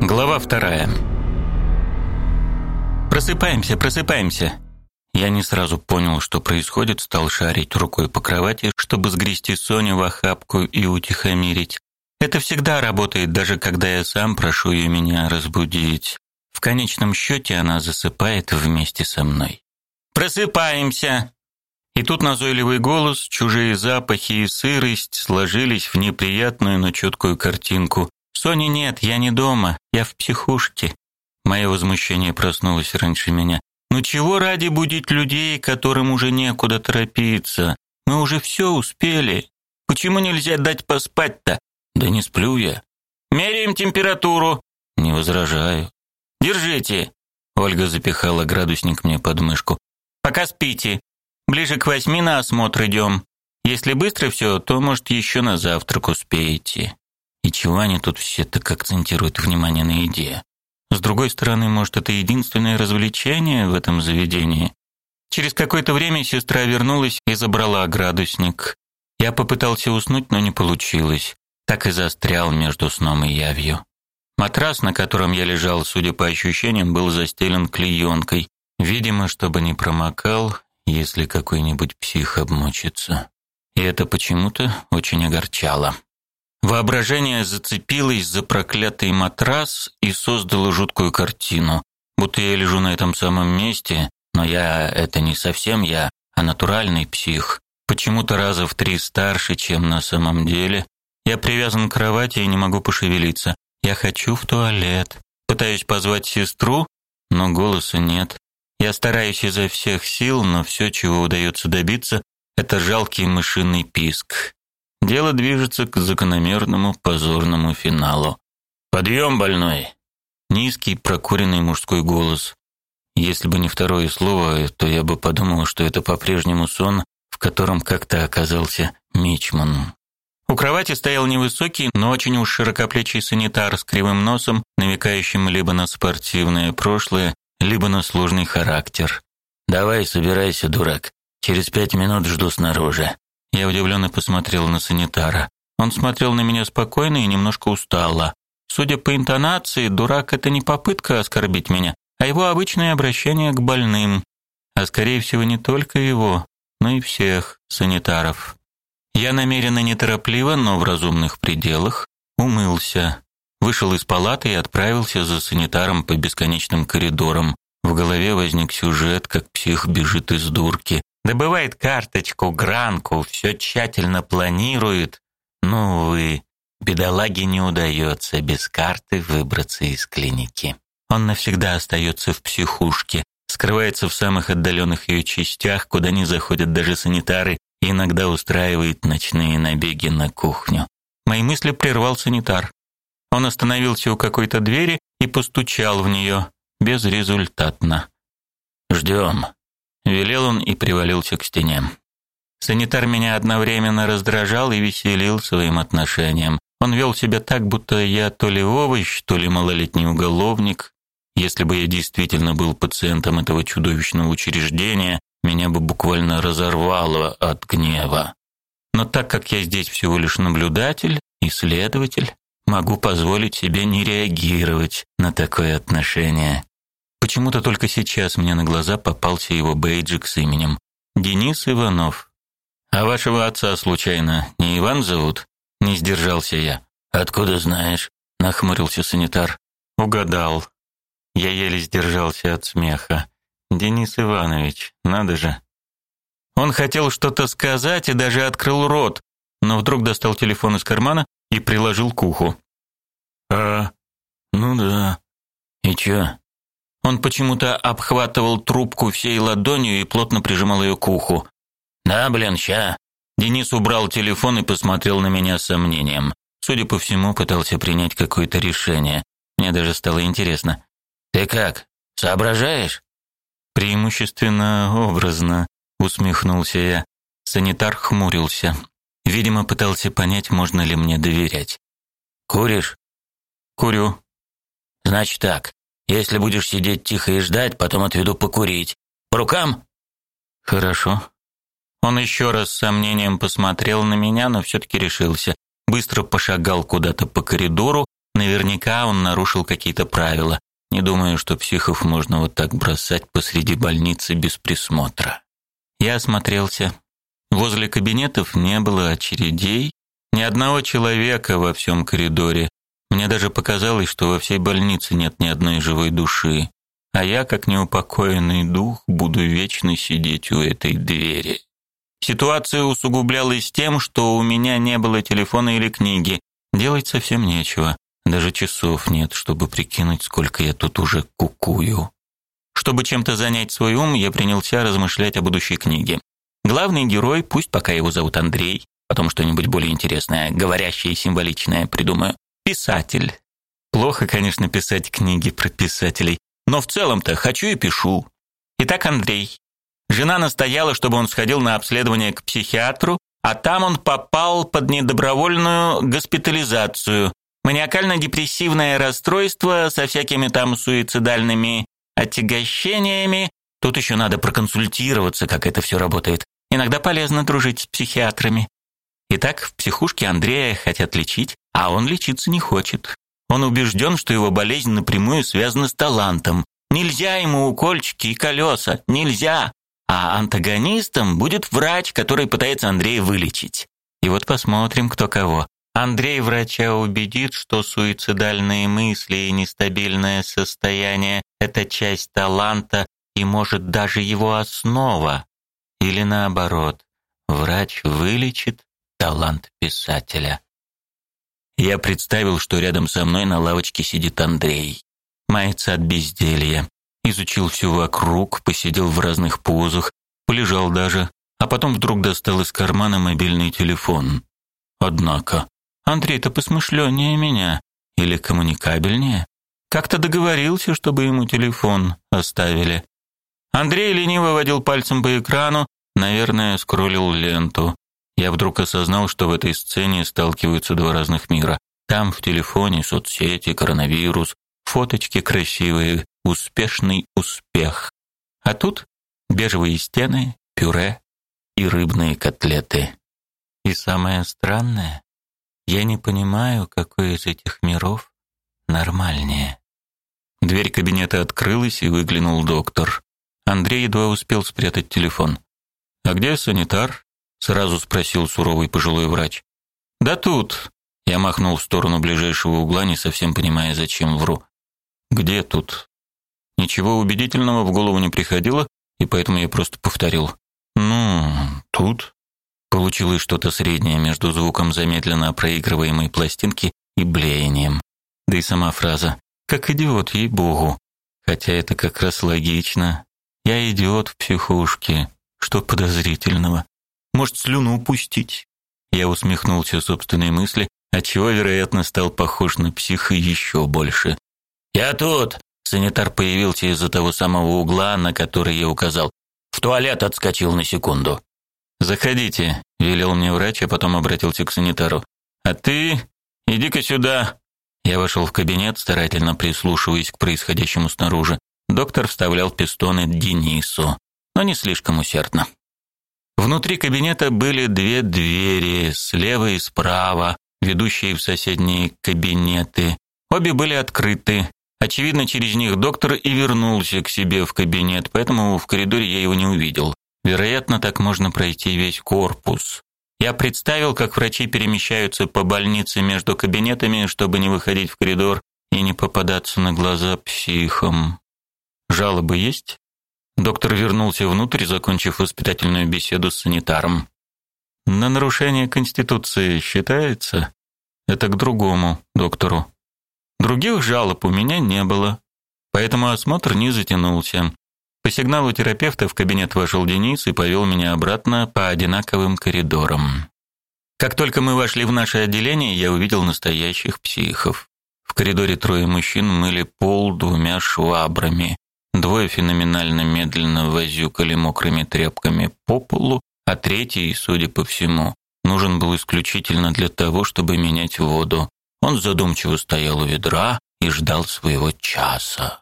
Глава вторая. Просыпаемся, просыпаемся. Я не сразу понял, что происходит, стал шарить рукой по кровати, чтобы сгрести Соню в охапку и утихомирить. Это всегда работает, даже когда я сам прошу ее меня разбудить. В конечном счете она засыпает вместе со мной. Просыпаемся. И тут назойливый голос, чужие запахи и сырость сложились в неприятную, но четкую картинку. Сони нет, я не дома, я в психушке. Мое возмущение проснулось раньше меня. Ну чего ради будить людей, которым уже некуда торопиться? Мы уже все успели. Почему нельзя дать поспать-то? Да не сплю я. Меряем температуру. Не возражаю. Держите. Ольга запихала градусник мне под мышку. Пока спите. Ближе к восьми на осмотр идем. Если быстро все, то, может, еще на завтрак успеете. И чего они тут все так акцентируют внимание на еде? С другой стороны, может, это единственное развлечение в этом заведении. Через какое-то время сестра вернулась и забрала градусник. Я попытался уснуть, но не получилось. Так и застрял между сном и явью. Матрас, на котором я лежал, судя по ощущениям, был застелен клеенкой, видимо, чтобы не промокал, если какой-нибудь псих обмочится. И это почему-то очень огорчало. Воображение зацепилось за проклятый матрас и создало жуткую картину, будто я лежу на этом самом месте, но я это не совсем я, а натуральный псих, почему-то раза в три старше, чем на самом деле. Я привязан к кровати и не могу пошевелиться. Я хочу в туалет. Пытаюсь позвать сестру, но голоса нет. Я стараюсь изо всех сил, но все, чего удается добиться, это жалкий мышиный писк. Дело движется к закономерному позорному финалу. «Подъем, больной!» Низкий, прокуренный мужской голос. Если бы не второе слово, то я бы подумал, что это по-прежнему сон, в котором как-то оказался Мичман. У кровати стоял невысокий, но очень уж широкоплечий санитар с кривым носом, намекающим либо на спортивное прошлое, либо на сложный характер. «Давай, собирайся, дурак. Через пять минут жду снаружи». Я удивленно посмотрел на санитара. Он смотрел на меня спокойно и немножко устало. Судя по интонации, дурак это не попытка оскорбить меня, а его обычное обращение к больным. А скорее всего не только его, но и всех санитаров. Я намеренно неторопливо, но в разумных пределах умылся, вышел из палаты и отправился за санитаром по бесконечным коридорам. В голове возник сюжет, как псих бежит из дурки, добывает карточку, гранку, все тщательно планирует. Ну, увы, бедолаге не удается без карты выбраться из клиники. Он навсегда остается в психушке, скрывается в самых отдаленных ее частях, куда не заходят даже санитары, и иногда устраивает ночные набеги на кухню. Мои мысли прервал санитар. Он остановился у какой-то двери и постучал в нее безрезультатно. «Ждем», велел он и привалился к стене. Санитар меня одновременно раздражал и веселил своим отношением. Он вел себя так, будто я то ли овощ, то ли малолетний уголовник. Если бы я действительно был пациентом этого чудовищного учреждения, меня бы буквально разорвало от гнева. Но так как я здесь всего лишь наблюдатель, исследователь, могу позволить себе не реагировать на такое отношение. Почему-то только сейчас мне на глаза попался его бейджик с именем Денис Иванов. А вашего отца случайно не Иван зовут? Не сдержался я. Откуда знаешь? нахмурился санитар. Угадал. Я еле сдержался от смеха. Денис Иванович, надо же. Он хотел что-то сказать и даже открыл рот, но вдруг достал телефон из кармана и приложил к уху. А, ну да. И чё? Он почему-то обхватывал трубку всей ладонью и плотно прижимал ее к уху. «Да, блин, ща». Денис убрал телефон и посмотрел на меня с сомнением. Судя по всему, пытался принять какое-то решение. Мне даже стало интересно. «Ты как, соображаешь?» «Преимущественно образно», — усмехнулся я. Санитар хмурился. Видимо, пытался понять, можно ли мне доверять. «Куришь?» «Курю». «Значит так, если будешь сидеть тихо и ждать, потом отведу покурить. По рукам? Хорошо. Он еще раз с сомнением посмотрел на меня, но все таки решился. Быстро пошагал куда-то по коридору, Наверняка он нарушил какие-то правила. Не думаю, что психов можно вот так бросать посреди больницы без присмотра. Я осмотрелся. Возле кабинетов не было очередей, ни одного человека во всем коридоре. Мне даже показалось, что во всей больнице нет ни одной живой души, а я, как неупокоенный дух, буду вечно сидеть у этой двери. Ситуация усугублялась тем, что у меня не было телефона или книги. Делать совсем нечего. Даже часов нет, чтобы прикинуть, сколько я тут уже кукую. Чтобы чем-то занять свой ум, я принялся размышлять о будущей книге. Главный герой, пусть пока его зовут Андрей, потом что-нибудь более интересное, говорящее и символичное придумаю. Писатель. Плохо, конечно, писать книги про писателей, но в целом-то хочу и пишу. Итак, Андрей. Жена настояла, чтобы он сходил на обследование к психиатру, а там он попал под недобровольную госпитализацию. Маниакально-депрессивное расстройство со всякими там суицидальными отягощениями. Тут еще надо проконсультироваться, как это все работает. Иногда полезно дружить с психиатрами. Итак, в психушке Андрея хотят лечить, а он лечиться не хочет. Он убежден, что его болезнь напрямую связана с талантом. Нельзя ему укольчики и колеса, нельзя. А антагонистом будет врач, который пытается Андрея вылечить. И вот посмотрим, кто кого. Андрей врача убедит, что суицидальные мысли и нестабильное состояние это часть таланта и может даже его основа. Или наоборот, врач вылечит талант писателя. Я представил, что рядом со мной на лавочке сидит Андрей. Мается от безделья. Изучил все вокруг, посидел в разных позах, полежал даже, а потом вдруг достал из кармана мобильный телефон. Однако, Андрей-то посмышленнее меня или коммуникабельнее. Как-то договорился, чтобы ему телефон оставили. Андрей лениво водил пальцем по экрану, наверное, скроллил ленту. Я вдруг осознал, что в этой сцене сталкиваются два разных мира. Там в телефоне соцсети, коронавирус, фоточки красивые, успешный успех. А тут бежевые стены, пюре и рыбные котлеты. И самое странное, я не понимаю, какой из этих миров нормальнее. Дверь кабинета открылась, и выглянул доктор. Андрей едва успел спрятать телефон. «А где санитар?» — сразу спросил суровый пожилой врач. «Да тут!» — я махнул в сторону ближайшего угла, не совсем понимая, зачем вру. «Где тут?» Ничего убедительного в голову не приходило, и поэтому я просто повторил. «Ну, тут?» Получилось что-то среднее между звуком замедленно проигрываемой пластинки и блеянием. Да и сама фраза как идиот, ей-богу. Хотя это как раз логично. Я идиот в психушке. Что подозрительного? Может, слюну пустить? Я усмехнулся собственной мысли, отчего, вероятно, стал похож на психа еще больше. «Я тут!» Санитар появился из-за того самого угла, на который я указал. В туалет отскочил на секунду. «Заходите», — велел мне врач, а потом обратился к санитару. «А ты иди-ка сюда». Я вошел в кабинет, старательно прислушиваясь к происходящему снаружи. Доктор вставлял пистоны Денису, но не слишком усердно. Внутри кабинета были две двери, слева и справа, ведущие в соседние кабинеты. Обе были открыты. Очевидно, через них доктор и вернулся к себе в кабинет, поэтому в коридоре я его не увидел. Вероятно, так можно пройти весь корпус. Я представил, как врачи перемещаются по больнице между кабинетами, чтобы не выходить в коридор и не попадаться на глаза психам. Жалобы есть? Доктор вернулся внутрь, закончив воспитательную беседу с санитаром. На нарушение конституции считается? Это к другому доктору. Других жалоб у меня не было, поэтому осмотр не затянулся. По сигналу терапевта в кабинет вошел Денис и повел меня обратно по одинаковым коридорам. Как только мы вошли в наше отделение, я увидел настоящих психов. В коридоре трое мужчин мыли пол двумя швабрами. Двое феноменально медленно возюкали мокрыми тряпками по полу, а третий, судя по всему, нужен был исключительно для того, чтобы менять воду. Он задумчиво стоял у ведра и ждал своего часа.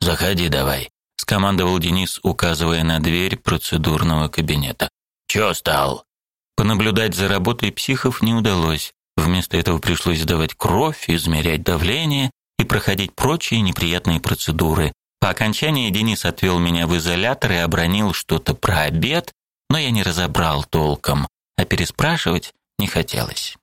«Заходи давай», скомандовал Денис, указывая на дверь процедурного кабинета. «Чё стал?» Понаблюдать за работой психов не удалось. Вместо этого пришлось сдавать кровь, измерять давление и проходить прочие неприятные процедуры. По окончании Денис отвел меня в изолятор и обронил что-то про обед, но я не разобрал толком, а переспрашивать не хотелось.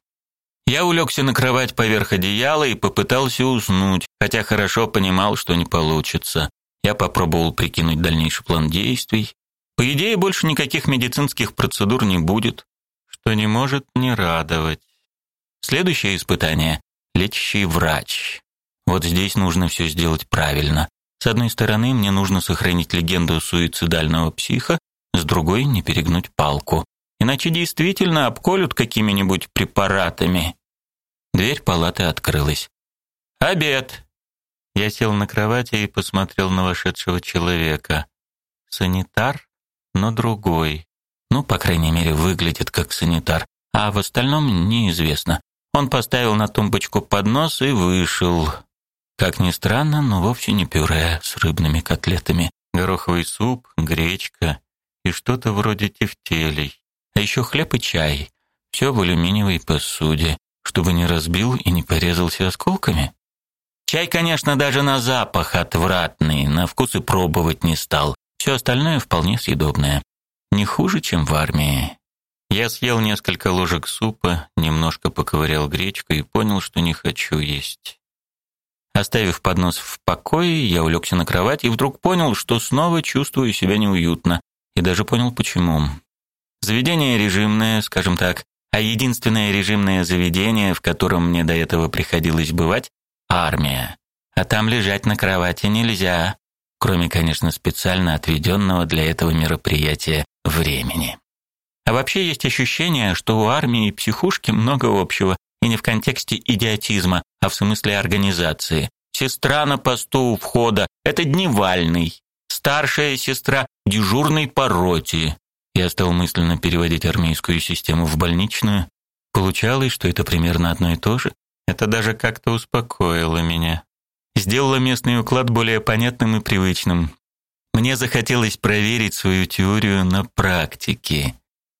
Я улегся на кровать поверх одеяла и попытался уснуть, хотя хорошо понимал, что не получится. Я попробовал прикинуть дальнейший план действий. По идее, больше никаких медицинских процедур не будет, что не может не радовать. Следующее испытание лечащий врач. Вот здесь нужно все сделать правильно. С одной стороны, мне нужно сохранить легенду суицидального психа, с другой не перегнуть палку. Иначе действительно обколют какими-нибудь препаратами. Дверь палаты открылась. Обед. Я сел на кровати и посмотрел на вошедшего человека. Санитар, но другой. Ну, по крайней мере, выглядит как санитар, а в остальном неизвестно. Он поставил на тумбочку поднос и вышел. Как ни странно, но вовсе не пюре с рыбными котлетами. Гороховый суп, гречка и что-то вроде тефтелей. А еще хлеб и чай. Все в алюминиевой посуде, чтобы не разбил и не порезался осколками. Чай, конечно, даже на запах отвратный, на вкус и пробовать не стал. Все остальное вполне съедобное. Не хуже, чем в армии. Я съел несколько ложек супа, немножко поковырял гречку и понял, что не хочу есть. Оставив поднос в покое, я улегся на кровать и вдруг понял, что снова чувствую себя неуютно, и даже понял почему. Заведение режимное, скажем так, а единственное режимное заведение, в котором мне до этого приходилось бывать армия. А там лежать на кровати нельзя, кроме, конечно, специально отведенного для этого мероприятия времени. А вообще есть ощущение, что у армии и психушки много общего, и не в контексте идиотизма, а в смысле организации. Сестра на посту у входа это дневальный, старшая сестра дежурный по роте. Я стал мысленно переводить армейскую систему в больничную. Получалось, что это примерно одно и то же. Это даже как-то успокоило меня. Сделало местный уклад более понятным и привычным. Мне захотелось проверить свою теорию на практике.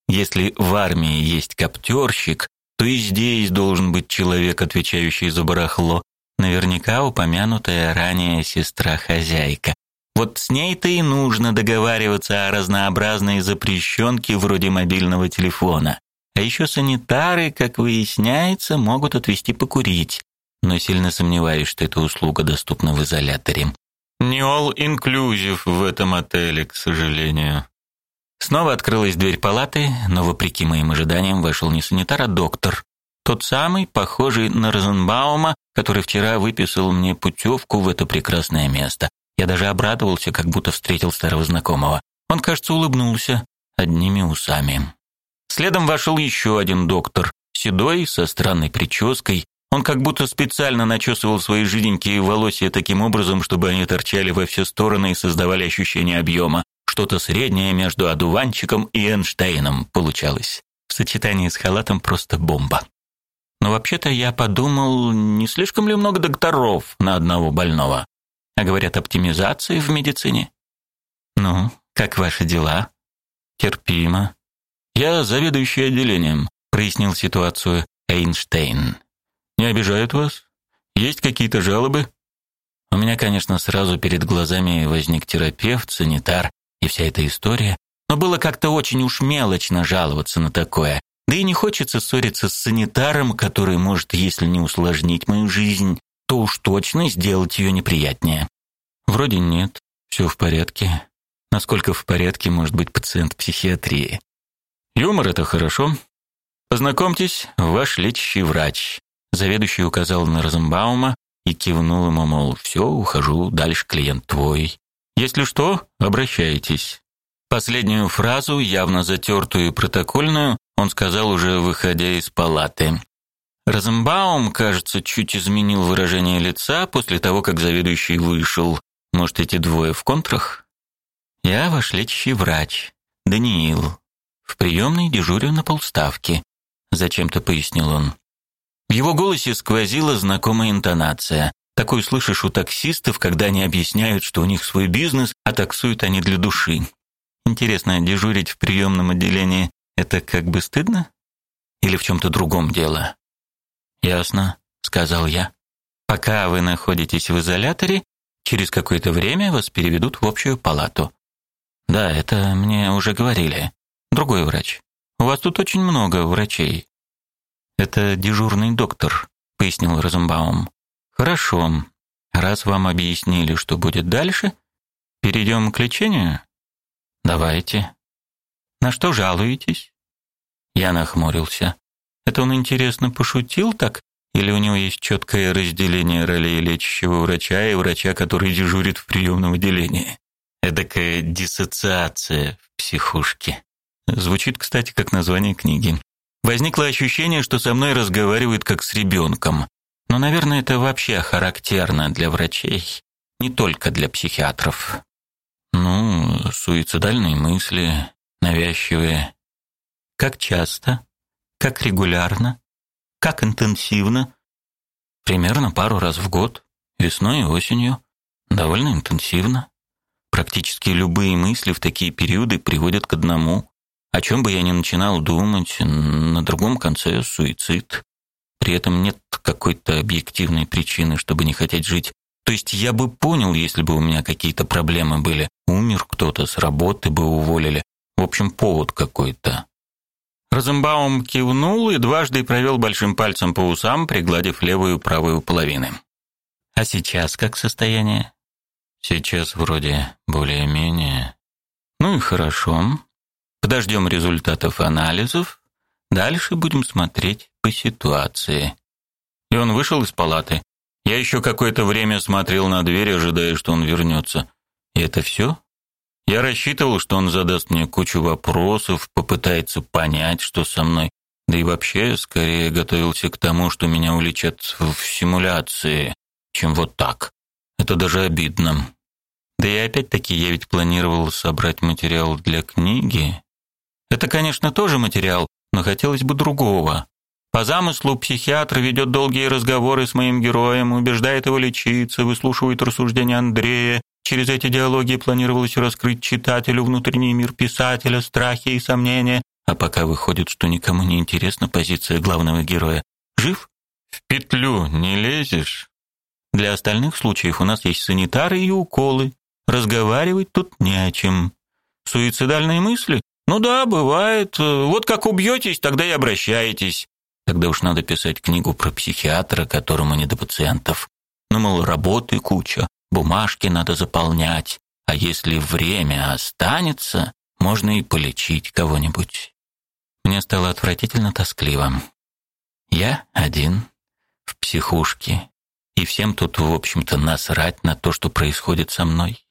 Если в армии есть коптерщик, то и здесь должен быть человек, отвечающий за барахло. Наверняка упомянутая ранее сестра-хозяйка. Вот с ней-то и нужно договариваться о разнообразной запрещенке вроде мобильного телефона. А еще санитары, как выясняется, могут отвезти покурить. Но сильно сомневаюсь, что эта услуга доступна в изоляторе. Не all inclusive в этом отеле, к сожалению. Снова открылась дверь палаты, но вопреки моим ожиданиям вошел не санитар, а доктор. Тот самый, похожий на Розенбаума, который вчера выписал мне путевку в это прекрасное место. Я даже обрадовался, как будто встретил старого знакомого. Он, кажется, улыбнулся одними усами. Следом вошел еще один доктор, седой, со странной прической. Он как будто специально начесывал свои жиденькие волосы таким образом, чтобы они торчали во все стороны и создавали ощущение объема. Что-то среднее между одуванчиком и Эйнштейном получалось. В сочетании с халатом просто бомба. Но вообще-то я подумал, не слишком ли много докторов на одного больного? А говорят, оптимизации в медицине. Ну, как ваши дела? Терпимо. Я заведующий отделением, прояснил ситуацию Эйнштейн. Не обижают вас? Есть какие-то жалобы? У меня, конечно, сразу перед глазами возник терапевт, санитар, и вся эта история, но было как-то очень уж мелочно жаловаться на такое. Да и не хочется ссориться с санитаром, который может, если не усложнить мою жизнь, то уж точно сделать ее неприятнее. Вроде нет, все в порядке. Насколько в порядке может быть пациент психиатрии? Юмор это хорошо. Познакомьтесь, ваш лечащий врач. Заведующий указал на Розенбаума и кивнул ему, мол, все, ухожу, дальше клиент твой. Если что, обращайтесь. Последнюю фразу, явно затертую и протокольную, он сказал уже выходя из палаты. Розенбаум, кажется, чуть изменил выражение лица после того, как заведующий вышел. Может, эти двое в контрах? Я ваш лечащий врач, Даниил. В приемной дежурю на полставки, зачем-то пояснил он. В его голосе сквозила знакомая интонация. Такой слышишь у таксистов, когда они объясняют, что у них свой бизнес, а таксуют они для души. Интересно, дежурить в приемном отделении это как бы стыдно? Или в чем то другом дело? Ясно, сказал я. Пока вы находитесь в изоляторе, через какое-то время вас переведут в общую палату. Да, это мне уже говорили. Другой врач. У вас тут очень много врачей. Это дежурный доктор, пояснил Розенбаум. Хорошо. Раз вам объяснили, что будет дальше, перейдем к лечению. Давайте. На что жалуетесь? Я нахмурился. Это он интересно пошутил так или у него есть четкое разделение ролей лечащего врача и врача, который дежурит в приемном отделении? Эдакая диссоциация в психушке. Звучит, кстати, как название книги. Возникло ощущение, что со мной разговаривают как с ребенком. Но, наверное, это вообще характерно для врачей, не только для психиатров. Ну, суицидальные мысли, навязчивые. Как часто? Как регулярно? Как интенсивно? Примерно пару раз в год, весной и осенью. Довольно интенсивно. Практически любые мысли в такие периоды приводят к одному. О чем бы я ни начинал думать, на другом конце суицид. При этом нет какой-то объективной причины, чтобы не хотеть жить. То есть я бы понял, если бы у меня какие-то проблемы были. Умер кто-то, с работы бы уволили. В общем, повод какой-то. Розенбаум кивнул и дважды провел большим пальцем по усам, пригладив левую и правую половины. А сейчас как состояние? Сейчас вроде более-менее. Ну и хорошо. Подождем результатов анализов. Дальше будем смотреть по ситуации. И он вышел из палаты. Я еще какое-то время смотрел на дверь, ожидая, что он вернется. И это все? Я рассчитывал, что он задаст мне кучу вопросов, попытается понять, что со мной. Да и вообще, скорее готовился к тому, что меня уличат в симуляции, чем вот так. Это даже обидно. Да и опять-таки я ведь планировал собрать материал для книги. Это, конечно, тоже материал, но хотелось бы другого. По замыслу психиатр ведет долгие разговоры с моим героем, убеждает его лечиться, выслушивает рассуждения Андрея, Через эти диалоги планировалось раскрыть читателю внутренний мир писателя, страхи и сомнения, а пока выходит, что никому не интересна позиция главного героя. Жив? В петлю не лезешь? Для остальных случаев у нас есть санитары и уколы. Разговаривать тут не о чем. Суицидальные мысли? Ну да, бывает. Вот как убьетесь, тогда и обращаетесь. Тогда уж надо писать книгу про психиатра, которому не до пациентов. Ну, мол, работы куча, бумажки надо заполнять, а если время останется, можно и полечить кого-нибудь. Мне стало отвратительно тоскливо. Я один в психушке, и всем тут, в общем-то, насрать на то, что происходит со мной.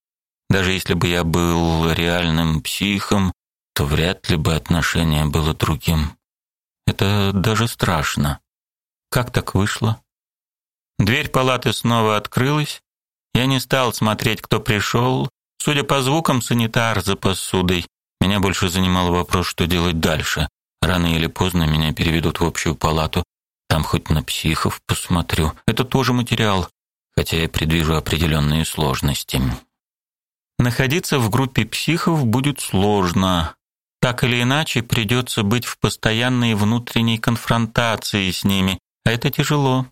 Даже если бы я был реальным психом, то вряд ли бы отношение было другим. Это даже страшно. Как так вышло? Дверь палаты снова открылась, я не стал смотреть, кто пришел. Судя по звукам, санитар за посудой. Меня больше занимал вопрос, что делать дальше. Рано или поздно меня переведут в общую палату. Там хоть на психов посмотрю. Это тоже материал, хотя я предвижу определенные сложности. Находиться в группе психов будет сложно. Так или иначе, придется быть в постоянной внутренней конфронтации с ними, а это тяжело.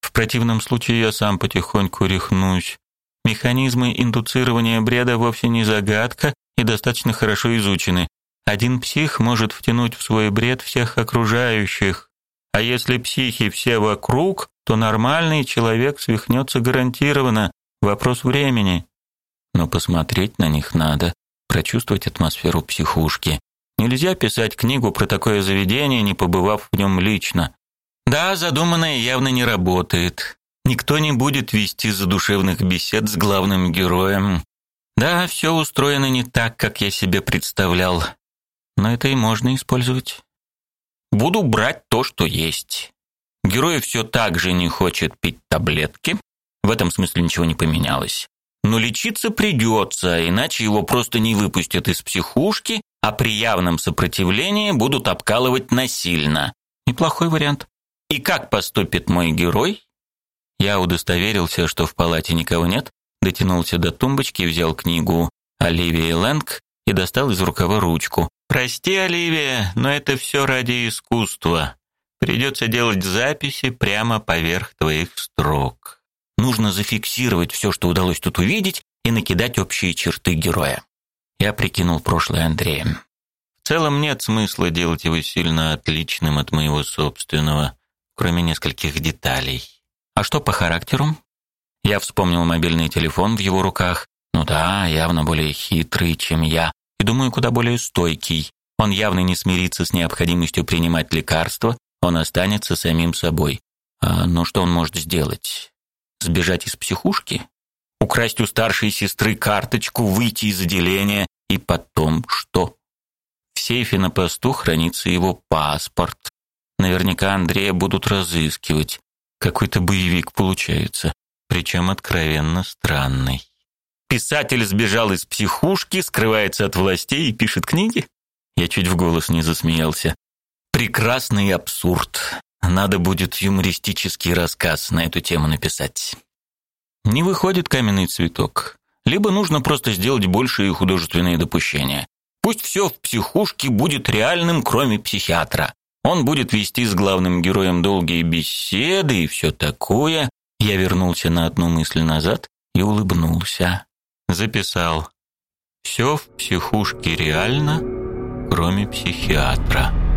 В противном случае я сам потихоньку рехнусь. Механизмы индуцирования бреда вовсе не загадка и достаточно хорошо изучены. Один псих может втянуть в свой бред всех окружающих. А если психи все вокруг, то нормальный человек свихнется гарантированно. Вопрос времени. Но посмотреть на них надо, прочувствовать атмосферу психушки. Нельзя писать книгу про такое заведение, не побывав в нем лично. Да, задуманное явно не работает. Никто не будет вести задушевных бесед с главным героем. Да, все устроено не так, как я себе представлял. Но это и можно использовать. Буду брать то, что есть. Герой все так же не хочет пить таблетки. В этом смысле ничего не поменялось. Но лечиться придется, иначе его просто не выпустят из психушки, а при явном сопротивлении будут обкалывать насильно. Неплохой вариант. И как поступит мой герой? Я удостоверился, что в палате никого нет, дотянулся до тумбочки, взял книгу Оливии Лэнг и достал из рукава ручку. «Прости, Оливия, но это все ради искусства. Придется делать записи прямо поверх твоих строк. Нужно зафиксировать все, что удалось тут увидеть, и накидать общие черты героя. Я прикинул прошлое Андрея. В целом нет смысла делать его сильно отличным от моего собственного, кроме нескольких деталей. А что по характеру? Я вспомнил мобильный телефон в его руках. Ну да, явно более хитрый, чем я, и думаю, куда более стойкий. Он явно не смирится с необходимостью принимать лекарства, он останется самим собой. А ну что он может сделать? Сбежать из психушки? Украсть у старшей сестры карточку, выйти из отделения и потом что? В сейфе на посту хранится его паспорт. Наверняка Андрея будут разыскивать. Какой-то боевик получается, причем откровенно странный. Писатель сбежал из психушки, скрывается от властей и пишет книги? Я чуть в голос не засмеялся. Прекрасный абсурд. Надо будет юмористический рассказ на эту тему написать. Не выходит каменный цветок. Либо нужно просто сделать большие художественные допущения. Пусть все в психушке будет реальным, кроме психиатра. Он будет вести с главным героем долгие беседы и все такое. Я вернулся на одну мысль назад и улыбнулся. Записал. Все в психушке реально, кроме психиатра.